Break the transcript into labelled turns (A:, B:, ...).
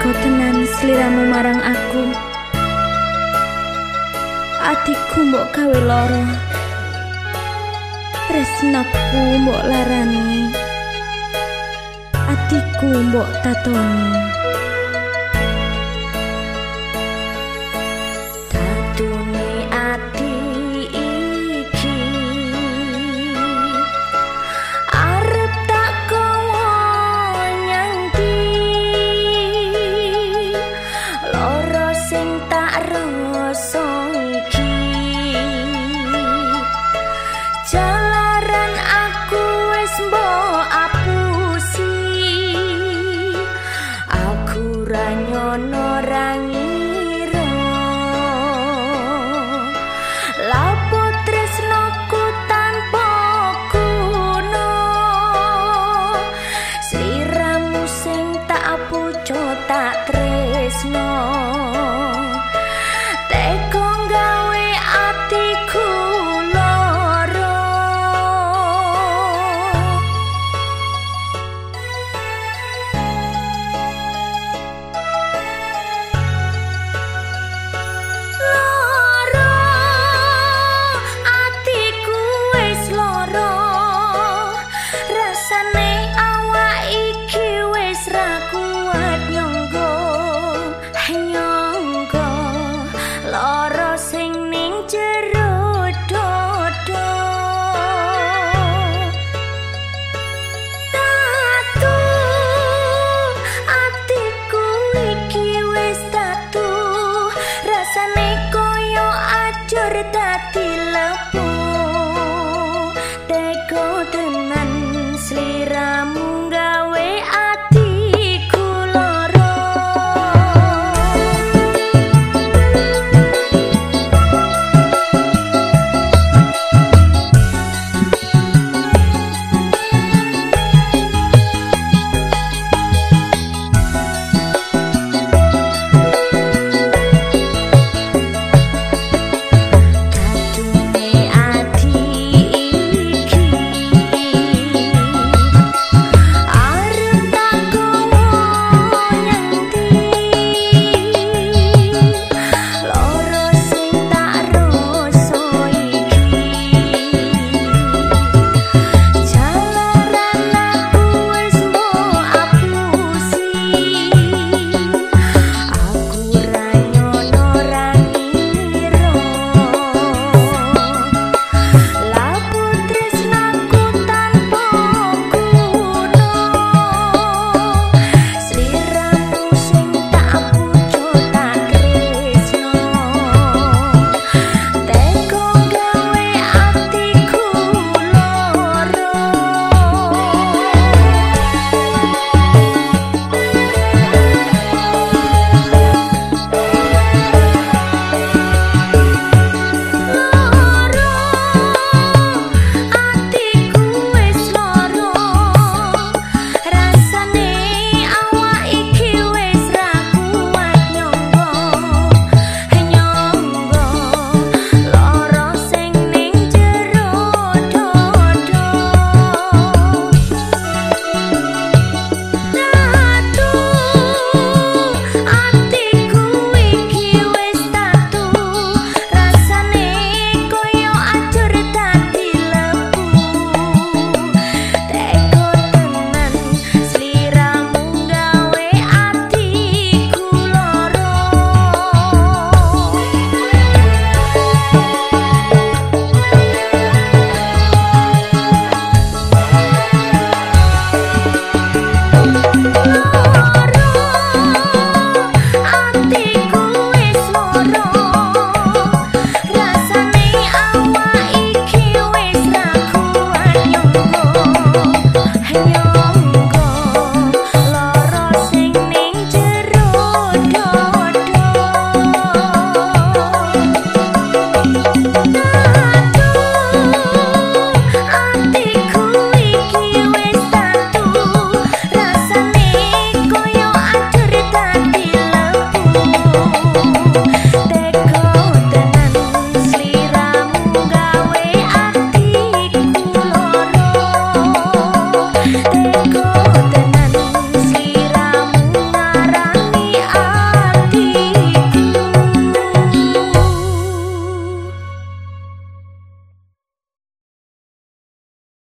A: Tega tenan sliramu marang aku. Atiku mbok gawe lara. Tresnaku mbok larani. Atiku mbok tatoni.